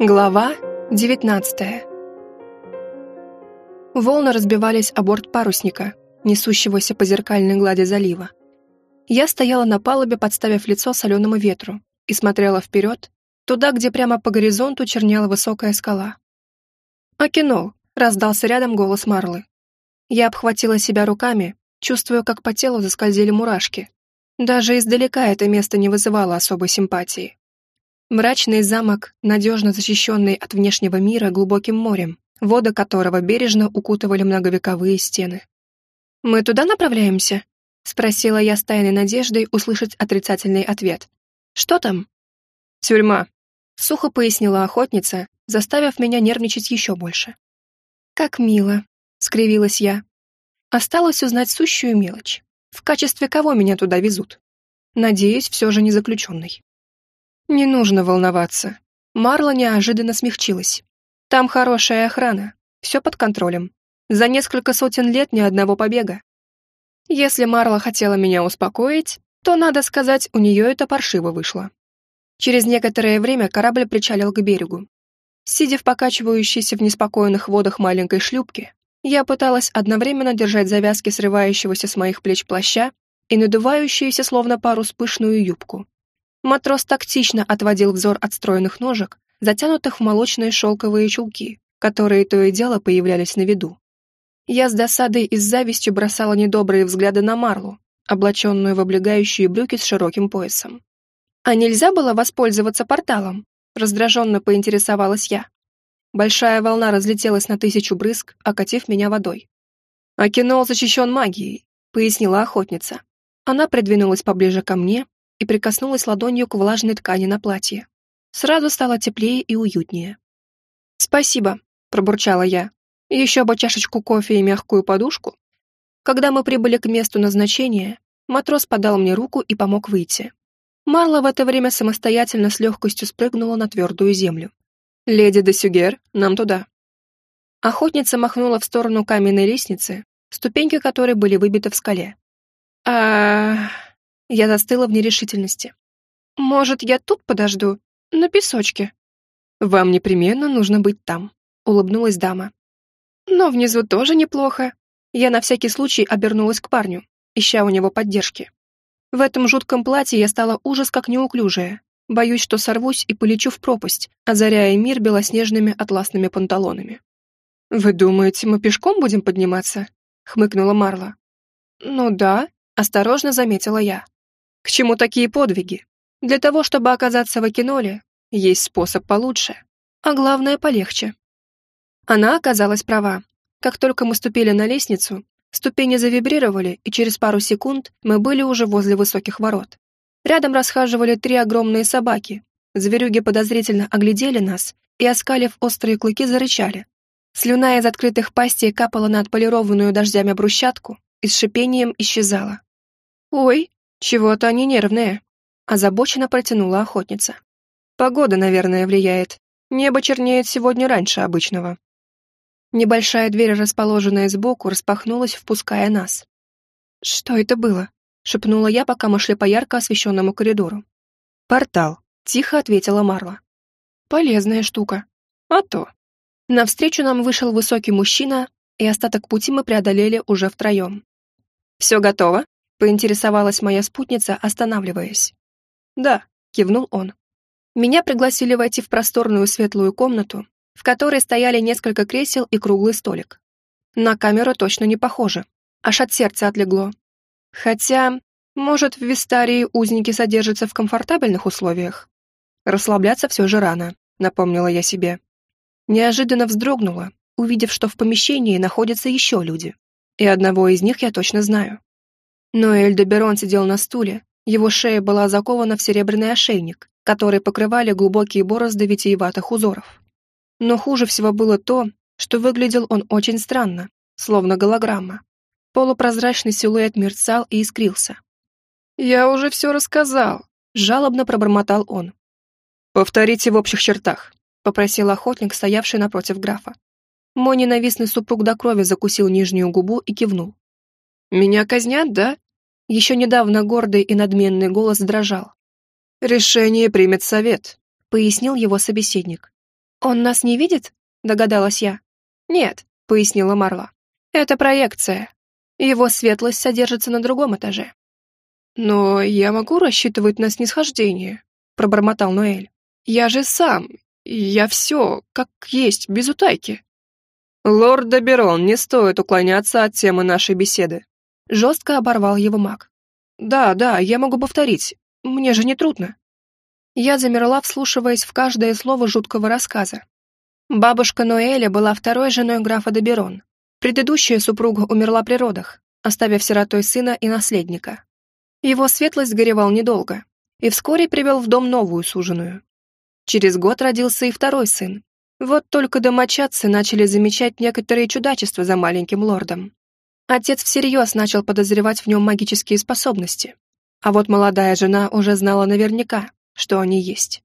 Глава 19 Волны разбивались о борт парусника, несущегося по зеркальной глади залива. Я стояла на палубе, подставив лицо соленому ветру, и смотрела вперед, туда, где прямо по горизонту чернела высокая скала. «Окинол!» — раздался рядом голос Марлы. Я обхватила себя руками, чувствуя, как по телу заскользили мурашки. Даже издалека это место не вызывало особой симпатии. Мрачный замок, надежно защищенный от внешнего мира глубоким морем, воды которого бережно укутывали многовековые стены. «Мы туда направляемся?» — спросила я с тайной надеждой услышать отрицательный ответ. «Что там?» «Тюрьма», — сухо пояснила охотница, заставив меня нервничать еще больше. «Как мило», — скривилась я. Осталось узнать сущую мелочь. В качестве кого меня туда везут? Надеюсь, все же не заключенный. Не нужно волноваться. Марла неожиданно смягчилась. Там хорошая охрана, все под контролем. За несколько сотен лет ни одного побега. Если Марла хотела меня успокоить, то, надо сказать, у нее это паршиво вышло. Через некоторое время корабль причалил к берегу. Сидя в покачивающейся в неспокойных водах маленькой шлюпке, я пыталась одновременно держать завязки срывающегося с моих плеч плаща и надувающуюся словно парус пышную юбку. Матрос тактично отводил взор от стройных ножек, затянутых в молочные шелковые чулки, которые то и дело появлялись на виду. Я с досадой и с завистью бросала недобрые взгляды на Марлу, облаченную в облегающие брюки с широким поясом. «А нельзя было воспользоваться порталом?» раздраженно поинтересовалась я. Большая волна разлетелась на тысячу брызг, окатив меня водой. «Акинол защищен магией», — пояснила охотница. Она придвинулась поближе ко мне и прикоснулась ладонью к влажной ткани на платье. Сразу стало теплее и уютнее. «Спасибо», — пробурчала я. «Еще бы чашечку кофе и мягкую подушку». Когда мы прибыли к месту назначения, матрос подал мне руку и помог выйти. Марла в это время самостоятельно с легкостью спрыгнула на твердую землю. «Леди де Сюгер, нам туда». Охотница махнула в сторону каменной лестницы, ступеньки которой были выбиты в скале. а я застыла в нерешительности. «Может, я тут подожду? На песочке?» «Вам непременно нужно быть там», — улыбнулась дама. «Но внизу тоже неплохо». Я на всякий случай обернулась к парню, ища у него поддержки. В этом жутком платье я стала ужас как неуклюжая. Боюсь, что сорвусь и полечу в пропасть, озаряя мир белоснежными атласными панталонами. «Вы думаете, мы пешком будем подниматься?» — хмыкнула Марла. «Ну да», — осторожно заметила я. К чему такие подвиги? Для того, чтобы оказаться в Акиноле, есть способ получше, а главное полегче. Она оказалась права. Как только мы ступили на лестницу, ступени завибрировали, и через пару секунд мы были уже возле высоких ворот. Рядом расхаживали три огромные собаки. Зверюги подозрительно оглядели нас и, оскалив острые клыки, зарычали. Слюна из открытых пастей капала на отполированную дождями брусчатку и с шипением исчезала. «Ой!» «Чего-то они нервные», — озабоченно протянула охотница. «Погода, наверное, влияет. Небо чернеет сегодня раньше обычного». Небольшая дверь, расположенная сбоку, распахнулась, впуская нас. «Что это было?» — шепнула я, пока мы шли по ярко освещенному коридору. «Портал», — тихо ответила Марла. «Полезная штука. А то». Навстречу нам вышел высокий мужчина, и остаток пути мы преодолели уже втроем. «Все готово?» Поинтересовалась моя спутница, останавливаясь. «Да», — кивнул он. Меня пригласили войти в просторную светлую комнату, в которой стояли несколько кресел и круглый столик. На камеру точно не похоже, аж от сердца отлегло. Хотя, может, в Вистарии узники содержатся в комфортабельных условиях? Расслабляться все же рано, напомнила я себе. Неожиданно вздрогнула, увидев, что в помещении находятся еще люди. И одного из них я точно знаю. Но Эльдеберон сидел на стуле, его шея была закована в серебряный ошейник, который покрывали глубокие борозды витиеватых узоров. Но хуже всего было то, что выглядел он очень странно, словно голограмма. Полупрозрачный силуэт мерцал и искрился. «Я уже все рассказал», — жалобно пробормотал он. «Повторите в общих чертах», — попросил охотник, стоявший напротив графа. Мой ненавистный супруг до крови закусил нижнюю губу и кивнул. «Меня казнят, да?» Еще недавно гордый и надменный голос дрожал. «Решение примет совет», — пояснил его собеседник. «Он нас не видит?» — догадалась я. «Нет», — пояснила Марла. «Это проекция. Его светлость содержится на другом этаже». «Но я могу рассчитывать на снисхождение», — пробормотал Ноэль. «Я же сам. Я все, как есть, без утайки». «Лорд Доберон, не стоит уклоняться от темы нашей беседы», — жестко оборвал его маг. «Да, да, я могу повторить. Мне же не трудно». Я замерла, вслушиваясь в каждое слово жуткого рассказа. Бабушка Ноэля была второй женой графа Доберон. Предыдущая супруга умерла при родах, оставив сиротой сына и наследника. Его светлость горевал недолго и вскоре привел в дом новую суженую. Через год родился и второй сын. Вот только домочадцы начали замечать некоторые чудачества за маленьким лордом. Отец всерьез начал подозревать в нем магические способности. А вот молодая жена уже знала наверняка, что они есть.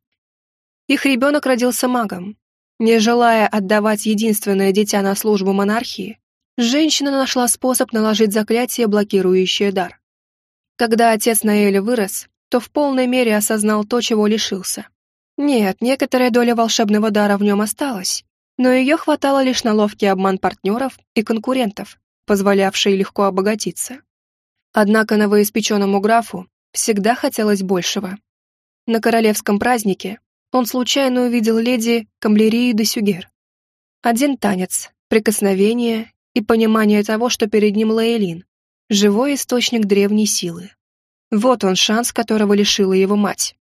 Их ребенок родился магом. Не желая отдавать единственное дитя на службу монархии, женщина нашла способ наложить заклятие, блокирующее дар. Когда отец Наэля вырос, то в полной мере осознал то, чего лишился. Нет, некоторая доля волшебного дара в нем осталась, но ее хватало лишь на ловкий обман партнеров и конкурентов, позволявший легко обогатиться. Однако новоиспеченному графу всегда хотелось большего. На королевском празднике он случайно увидел леди Камлерии де Сюгер. Один танец, прикосновение и понимание того, что перед ним Лейлин, живой источник древней силы. Вот он шанс, которого лишила его мать.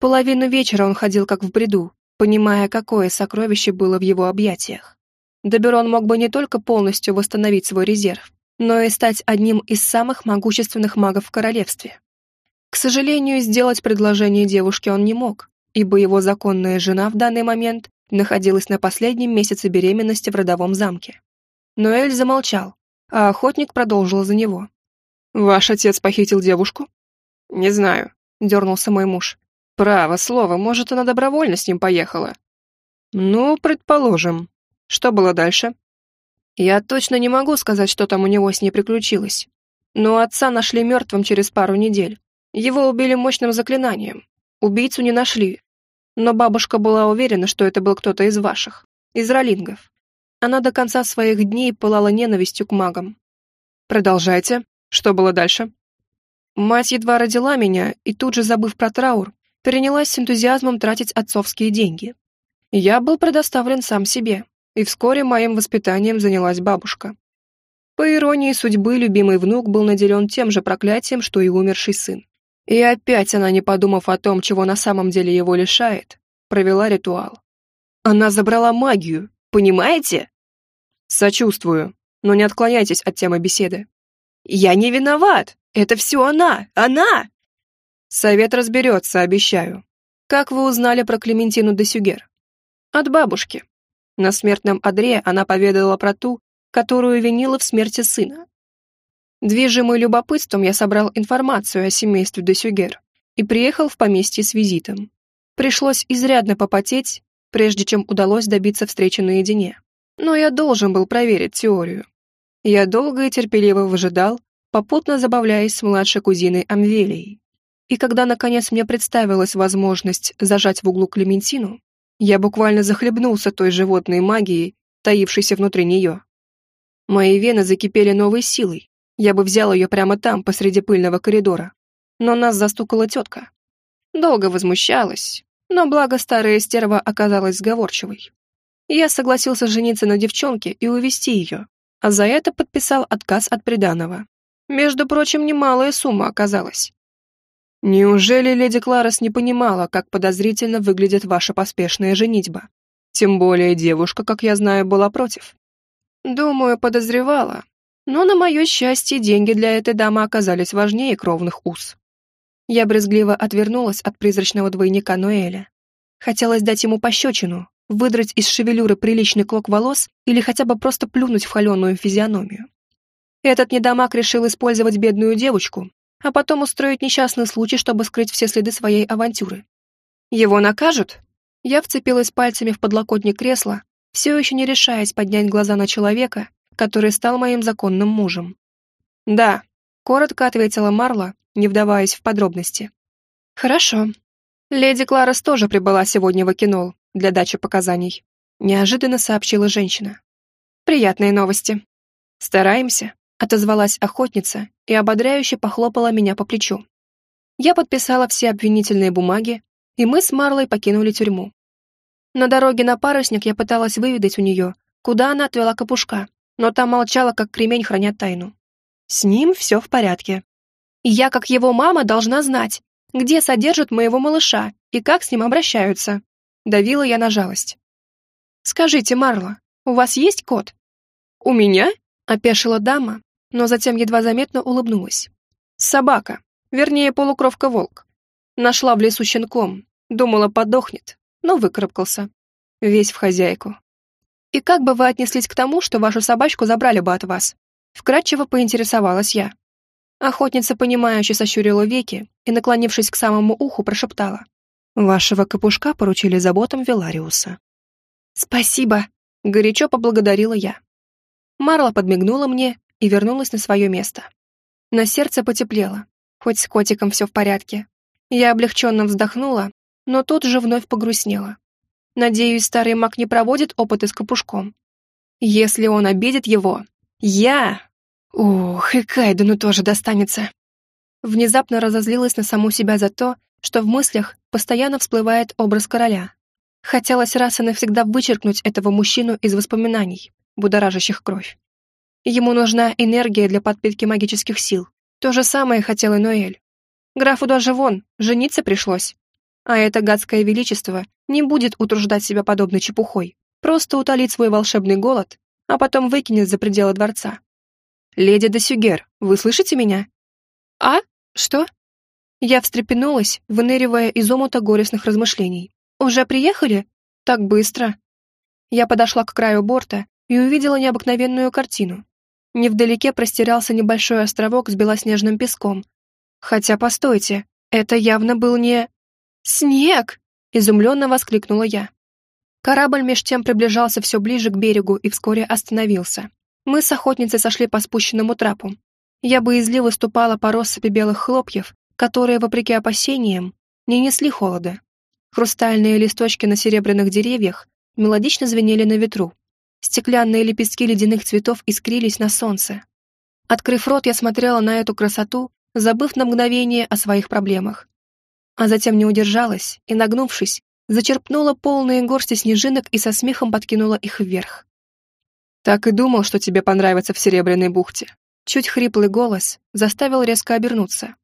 Половину вечера он ходил как в бреду, понимая, какое сокровище было в его объятиях. Доберон мог бы не только полностью восстановить свой резерв, но и стать одним из самых могущественных магов в королевстве. К сожалению, сделать предложение девушке он не мог, ибо его законная жена в данный момент находилась на последнем месяце беременности в родовом замке. Но Эль замолчал, а охотник продолжил за него. «Ваш отец похитил девушку?» «Не знаю», — дернулся мой муж. «Право слово, может, она добровольно с ним поехала?» «Ну, предположим. Что было дальше?» «Я точно не могу сказать, что там у него с ней приключилось. Но отца нашли мертвым через пару недель. Его убили мощным заклинанием. Убийцу не нашли. Но бабушка была уверена, что это был кто-то из ваших, из ролингов. Она до конца своих дней пылала ненавистью к магам. Продолжайте. Что было дальше? Мать едва родила меня, и тут же, забыв про траур, перенялась с энтузиазмом тратить отцовские деньги. Я был предоставлен сам себе, и вскоре моим воспитанием занялась бабушка. По иронии судьбы, любимый внук был наделен тем же проклятием, что и умерший сын. И опять она, не подумав о том, чего на самом деле его лишает, провела ритуал. Она забрала магию, понимаете? Сочувствую, но не отклоняйтесь от темы беседы. Я не виноват, это все она, она! Совет разберется, обещаю. Как вы узнали про Клементину де Сюгер? От бабушки. На смертном одре она поведала про ту, которую винила в смерти сына. Движимый любопытством я собрал информацию о семействе Десюгер и приехал в поместье с визитом. Пришлось изрядно попотеть, прежде чем удалось добиться встречи наедине. Но я должен был проверить теорию. Я долго и терпеливо выжидал, попутно забавляясь с младшей кузиной Амвелией. И когда, наконец, мне представилась возможность зажать в углу Клементину, я буквально захлебнулся той животной магией, таившейся внутри нее. Мои вены закипели новой силой, я бы взял ее прямо там, посреди пыльного коридора. Но нас застукала тетка. Долго возмущалась, но благо старая стерва оказалась сговорчивой. Я согласился жениться на девчонке и увести ее, а за это подписал отказ от приданого. Между прочим, немалая сумма оказалась. Неужели леди Кларес не понимала, как подозрительно выглядит ваша поспешная женитьба? Тем более девушка, как я знаю, была против. Думаю, подозревала, но, на мое счастье, деньги для этой дамы оказались важнее кровных уз. Я брезгливо отвернулась от призрачного двойника Ноэля. Хотелось дать ему пощечину, выдрать из шевелюры приличный клок волос или хотя бы просто плюнуть в холеную физиономию. Этот недомаг решил использовать бедную девочку, а потом устроить несчастный случай, чтобы скрыть все следы своей авантюры. Его накажут? Я вцепилась пальцами в подлокотник кресла, все еще не решаясь поднять глаза на человека, который стал моим законным мужем. «Да», — коротко ответила Марла, не вдаваясь в подробности. «Хорошо. Леди Кларес тоже прибыла сегодня в Акинол, для дачи показаний», — неожиданно сообщила женщина. «Приятные новости». «Стараемся», — отозвалась охотница и ободряюще похлопала меня по плечу. Я подписала все обвинительные бумаги, и мы с Марлой покинули тюрьму. На дороге на парусник я пыталась выведать у нее, куда она отвела капушка, но та молчала, как кремень, храня тайну. С ним все в порядке. И я, как его мама, должна знать, где содержат моего малыша и как с ним обращаются. Давила я на жалость. «Скажите, Марла, у вас есть кот?» «У меня?» — опешила дама, но затем едва заметно улыбнулась. «Собака, вернее, полукровка-волк. Нашла в лесу щенком, думала, подохнет, но выкарабкался. Весь в хозяйку. И как бы вы отнеслись к тому, что вашу собачку забрали бы от вас?» Вкратчиво поинтересовалась я. Охотница, понимающе сощурила веки и, наклонившись к самому уху, прошептала. «Вашего капушка поручили заботам Велариуса». «Спасибо!» — горячо поблагодарила я. Марла подмигнула мне и вернулась на свое место. На сердце потеплело, хоть с котиком все в порядке. Я облегченно вздохнула, но тут же вновь погрустнела. Надеюсь, старый маг не проводит опыты с капушком. Если он обидит его, я Ух, и Кайдену тоже достанется. Внезапно разозлилась на саму себя за то, что в мыслях постоянно всплывает образ короля. Хотелось раз и навсегда вычеркнуть этого мужчину из воспоминаний, будоражащих кровь. Ему нужна энергия для подпитки магических сил. То же самое хотел и Ноэль. Графу даже вон, жениться пришлось. А это гадское величество не будет утруждать себя подобной чепухой, просто утолит свой волшебный голод, а потом выкинет за пределы дворца. «Леди де Сюгер, вы слышите меня?» «А? Что?» Я встрепенулась, выныривая из омута горестных размышлений. «Уже приехали? Так быстро!» Я подошла к краю борта и увидела необыкновенную картину. Невдалеке простирался небольшой островок с белоснежным песком. Хотя, постойте, это явно был не... «Снег!» — изумленно воскликнула я. Корабль меж тем приближался все ближе к берегу и вскоре остановился. Мы с охотницей сошли по спущенному трапу. Я боязливо ступала по россыпи белых хлопьев, которые, вопреки опасениям, не несли холода. Хрустальные листочки на серебряных деревьях мелодично звенели на ветру. Стеклянные лепестки ледяных цветов искрились на солнце. Открыв рот, я смотрела на эту красоту, забыв на мгновение о своих проблемах. А затем не удержалась и, нагнувшись, зачерпнула полные горсти снежинок и со смехом подкинула их вверх. «Так и думал, что тебе понравится в Серебряной бухте». Чуть хриплый голос заставил резко обернуться.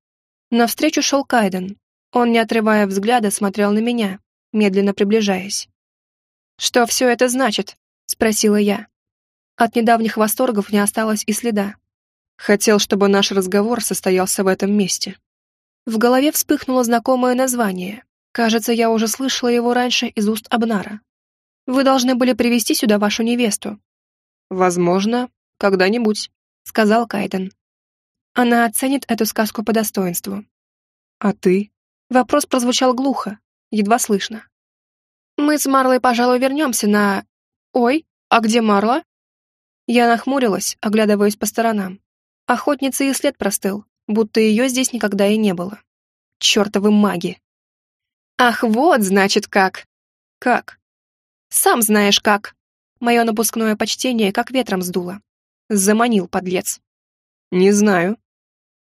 Навстречу шел Кайден. Он, не отрывая взгляда, смотрел на меня, медленно приближаясь. «Что все это значит?» — спросила я. От недавних восторгов не осталось и следа. Хотел, чтобы наш разговор состоялся в этом месте. В голове вспыхнуло знакомое название. Кажется, я уже слышала его раньше из уст Абнара. Вы должны были привести сюда вашу невесту, «Возможно, когда-нибудь», — сказал Кайден. Она оценит эту сказку по достоинству. «А ты?» Вопрос прозвучал глухо, едва слышно. «Мы с Марлой, пожалуй, вернемся на... Ой, а где Марла?» Я нахмурилась, оглядываясь по сторонам. Охотница и след простыл, будто ее здесь никогда и не было. Чертовы маги! «Ах, вот, значит, как!» «Как?» «Сам знаешь, как!» Мое напускное почтение как ветром сдуло. Заманил, подлец. «Не знаю».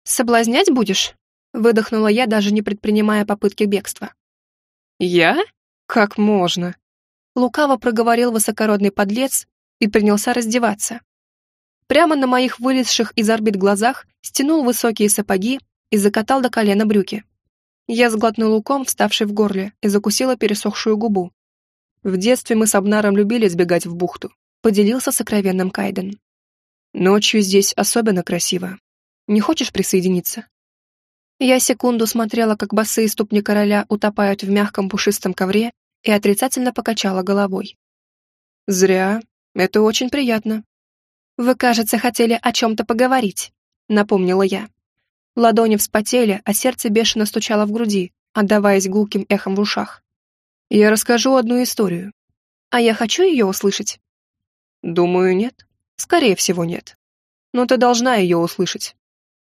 «Соблазнять будешь?» Выдохнула я, даже не предпринимая попытки бегства. «Я? Как можно?» Лукаво проговорил высокородный подлец и принялся раздеваться. Прямо на моих вылезших из орбит глазах стянул высокие сапоги и закатал до колена брюки. Я сглотнул луком, вставший в горле, и закусила пересохшую губу. В детстве мы с Абнаром любили сбегать в бухту, поделился сокровенным Кайден. Ночью здесь особенно красиво. Не хочешь присоединиться? Я секунду смотрела, как босые ступни короля утопают в мягком пушистом ковре и отрицательно покачала головой. «Зря. Это очень приятно». «Вы, кажется, хотели о чем-то поговорить», — напомнила я. Ладони вспотели, а сердце бешено стучало в груди, отдаваясь гулким эхом в ушах. Я расскажу одну историю. А я хочу ее услышать? Думаю, нет. Скорее всего, нет. Но ты должна ее услышать.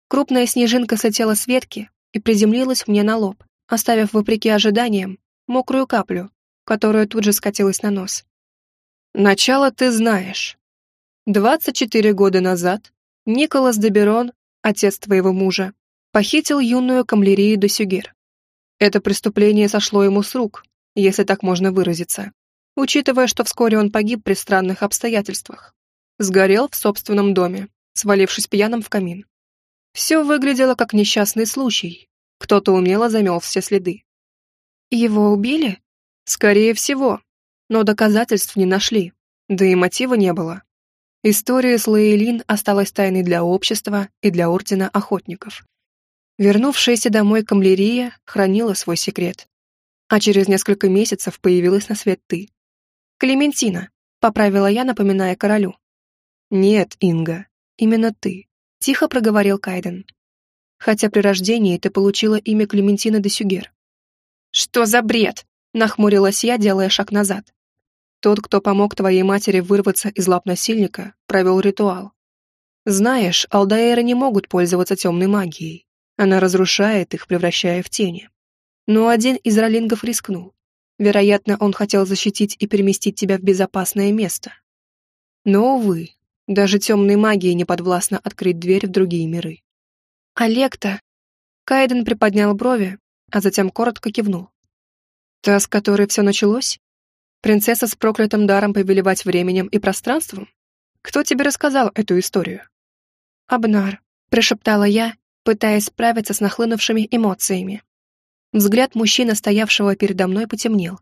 Крупная снежинка слетела с ветки и приземлилась мне на лоб, оставив, вопреки ожиданиям, мокрую каплю, которая тут же скатилась на нос. Начало ты знаешь. 24 года назад Николас Деберон, отец твоего мужа, похитил юную камлерию де Сюгер. Это преступление сошло ему с рук, если так можно выразиться, учитывая, что вскоре он погиб при странных обстоятельствах. Сгорел в собственном доме, свалившись пьяным в камин. Все выглядело как несчастный случай. Кто-то умело замел все следы. Его убили? Скорее всего, но доказательств не нашли, да и мотива не было. История с Лейлин осталась тайной для общества и для Ордена Охотников. Вернувшаяся домой Камлерия хранила свой секрет. А через несколько месяцев появилась на свет ты. «Клементина», — поправила я, напоминая королю. «Нет, Инга, именно ты», — тихо проговорил Кайден. «Хотя при рождении ты получила имя Клементина де Сюгер». «Что за бред?» Нахмурилась я, делая шаг назад. Тот, кто помог твоей матери вырваться из лап насильника, провел ритуал. Знаешь, алдаэры не могут пользоваться темной магией. Она разрушает их, превращая в тени. Но один из ролингов рискнул. Вероятно, он хотел защитить и переместить тебя в безопасное место. Но, увы, даже темной магии не подвластно открыть дверь в другие миры. «Олекта!» Кайден приподнял брови, а затем коротко кивнул. Та, с которой все началось? Принцесса с проклятым даром повелевать временем и пространством? Кто тебе рассказал эту историю? Абнар, прошептала я, пытаясь справиться с нахлынувшими эмоциями. Взгляд мужчины, стоявшего передо мной, потемнел.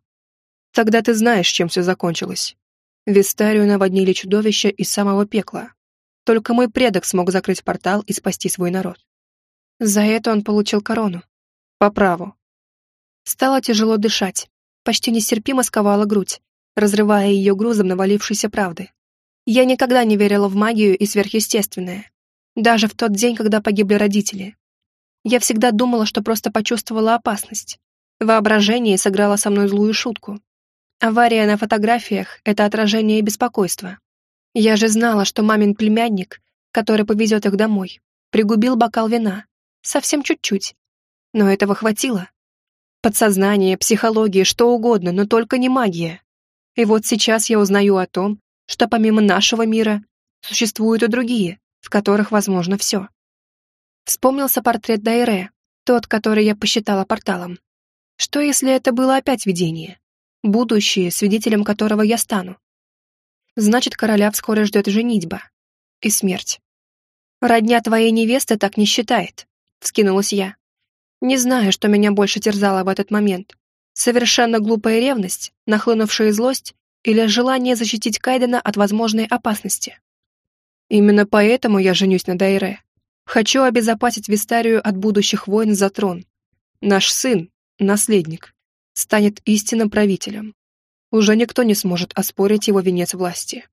Тогда ты знаешь, чем все закончилось. Вистарию наводнили чудовища из самого пекла. Только мой предок смог закрыть портал и спасти свой народ. За это он получил корону. По праву. Стало тяжело дышать, почти нестерпимо сковала грудь, разрывая ее грузом навалившейся правды. Я никогда не верила в магию и сверхъестественное. Даже в тот день, когда погибли родители. Я всегда думала, что просто почувствовала опасность. Воображение сыграло со мной злую шутку. Авария на фотографиях — это отражение беспокойства. Я же знала, что мамин племянник, который повезет их домой, пригубил бокал вина. Совсем чуть-чуть. Но этого хватило. Подсознание, психология, что угодно, но только не магия. И вот сейчас я узнаю о том, что помимо нашего мира существуют и другие, в которых возможно все. Вспомнился портрет Дайре, тот, который я посчитала порталом. Что если это было опять видение? Будущее, свидетелем которого я стану. Значит, короля вскоре ждет женитьба. И смерть. «Родня твоей невесты так не считает», — вскинулась я. Не знаю, что меня больше терзало в этот момент. Совершенно глупая ревность, нахлынувшая злость или желание защитить Кайдена от возможной опасности. Именно поэтому я женюсь на Дайре. Хочу обезопасить Вистарию от будущих войн за трон. Наш сын, наследник, станет истинным правителем. Уже никто не сможет оспорить его венец власти.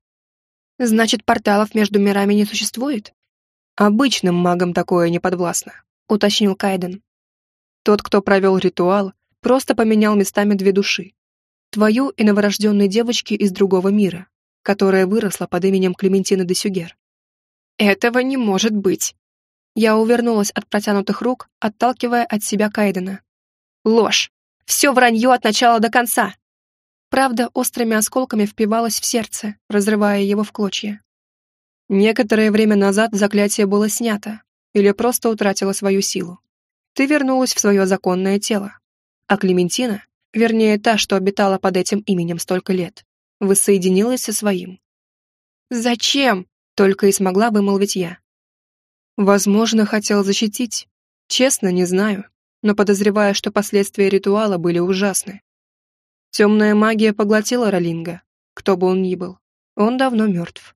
Значит, порталов между мирами не существует? Обычным магам такое не подвластно, уточнил Кайден. Тот, кто провел ритуал, просто поменял местами две души. Твою и новорожденной девочки из другого мира, которая выросла под именем Клементины де Сюгер. Этого не может быть. Я увернулась от протянутых рук, отталкивая от себя Кайдена. Ложь. Все вранье от начала до конца. Правда, острыми осколками впивалась в сердце, разрывая его в клочья. Некоторое время назад заклятие было снято или просто утратило свою силу ты вернулась в свое законное тело. А Клементина, вернее та, что обитала под этим именем столько лет, воссоединилась со своим. «Зачем?» — только и смогла вымолвить я. Возможно, хотел защитить. Честно, не знаю, но подозреваю, что последствия ритуала были ужасны. Темная магия поглотила Ролинга, кто бы он ни был. Он давно мертв.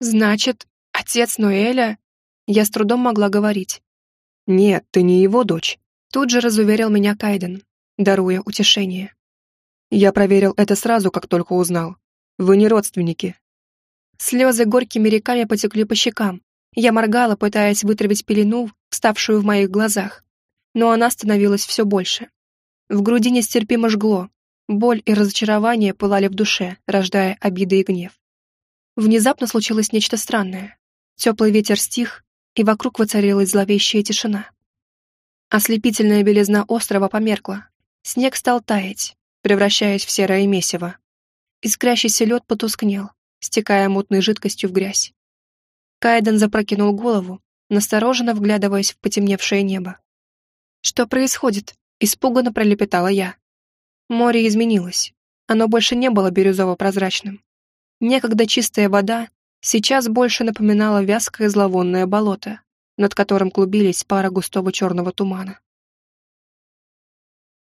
Значит, отец Ноэля... Я с трудом могла говорить. «Нет, ты не его дочь», — тут же разуверил меня Кайден, даруя утешение. Я проверил это сразу, как только узнал. Вы не родственники. Слезы горькими реками потекли по щекам. Я моргала, пытаясь вытравить пелену, вставшую в моих глазах. Но она становилась все больше. В груди нестерпимо жгло. Боль и разочарование пылали в душе, рождая обиды и гнев. Внезапно случилось нечто странное. Теплый ветер стих, и вокруг воцарилась зловещая тишина. Ослепительная белизна острова померкла. Снег стал таять. превращаясь в серое месиво. Искрящийся лед потускнел, стекая мутной жидкостью в грязь. Кайден запрокинул голову, настороженно вглядываясь в потемневшее небо. «Что происходит?» — испуганно пролепетала я. Море изменилось. Оно больше не было бирюзово-прозрачным. Некогда чистая вода сейчас больше напоминала вязкое зловонное болото, над которым клубились пара густого черного тумана.